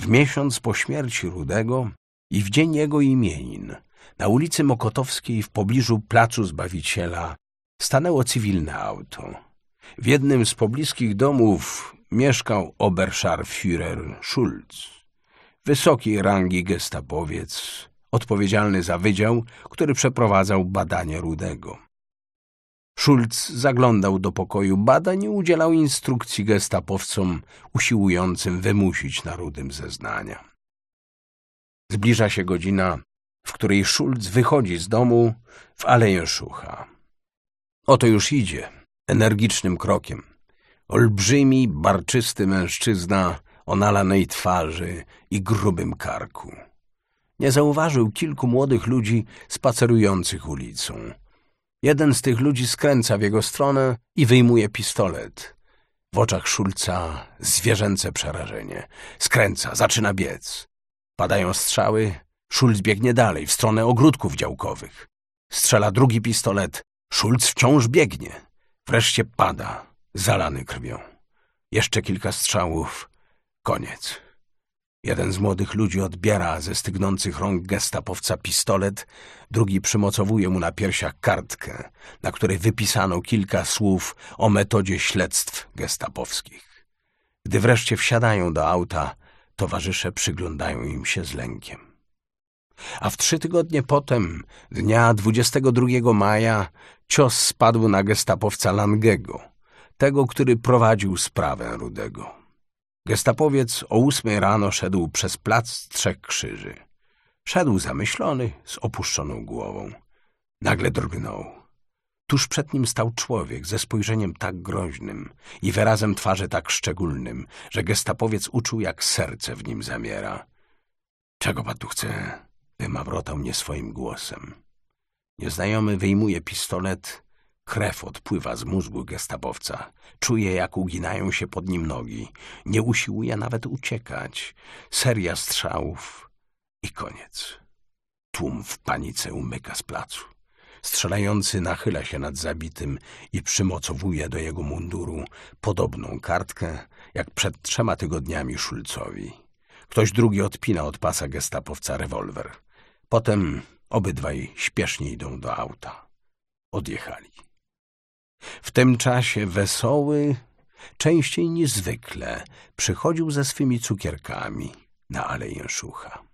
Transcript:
W miesiąc po śmierci Rudego i w dzień jego imienin na ulicy Mokotowskiej w pobliżu Placu Zbawiciela stanęło cywilne auto. W jednym z pobliskich domów mieszkał Oberscharführer Schulz, wysokiej rangi gestapowiec, odpowiedzialny za wydział, który przeprowadzał badanie Rudego. Schulz zaglądał do pokoju badań i udzielał instrukcji gestapowcom usiłującym wymusić na Rudym zeznania. Zbliża się godzina, w której Schulz wychodzi z domu w Aleję Szucha. Oto już idzie, energicznym krokiem. Olbrzymi, barczysty mężczyzna o nalanej twarzy i grubym karku. Nie zauważył kilku młodych ludzi spacerujących ulicą. Jeden z tych ludzi skręca w jego stronę i wyjmuje pistolet. W oczach Szulca zwierzęce przerażenie. Skręca, zaczyna biec. Padają strzały, Szulc biegnie dalej, w stronę ogródków działkowych. Strzela drugi pistolet, Szulc wciąż biegnie. Wreszcie pada, zalany krwią. Jeszcze kilka strzałów, koniec. Jeden z młodych ludzi odbiera ze stygnących rąk gestapowca pistolet, drugi przymocowuje mu na piersiach kartkę, na której wypisano kilka słów o metodzie śledztw gestapowskich. Gdy wreszcie wsiadają do auta, towarzysze przyglądają im się z lękiem. A w trzy tygodnie potem, dnia 22 maja, cios spadł na gestapowca Langego, tego, który prowadził sprawę Rudego. Gestapowiec o ósmej rano szedł przez plac Trzech Krzyży. Szedł zamyślony, z opuszczoną głową. Nagle drgnął. Tuż przed nim stał człowiek ze spojrzeniem tak groźnym i wyrazem twarzy tak szczególnym, że gestapowiec uczuł, jak serce w nim zamiera. — Czego pan tu chce? — wymawrotał mnie swoim głosem. Nieznajomy wyjmuje pistolet Krew odpływa z mózgu gestapowca. Czuje, jak uginają się pod nim nogi. Nie usiłuje nawet uciekać. Seria strzałów i koniec. Tłum w panice umyka z placu. Strzelający nachyla się nad zabitym i przymocowuje do jego munduru podobną kartkę, jak przed trzema tygodniami Szulcowi. Ktoś drugi odpina od pasa gestapowca rewolwer. Potem obydwaj śpiesznie idą do auta. Odjechali. W tym czasie wesoły, częściej niż zwykle, przychodził ze swymi cukierkami na Aleję Szucha.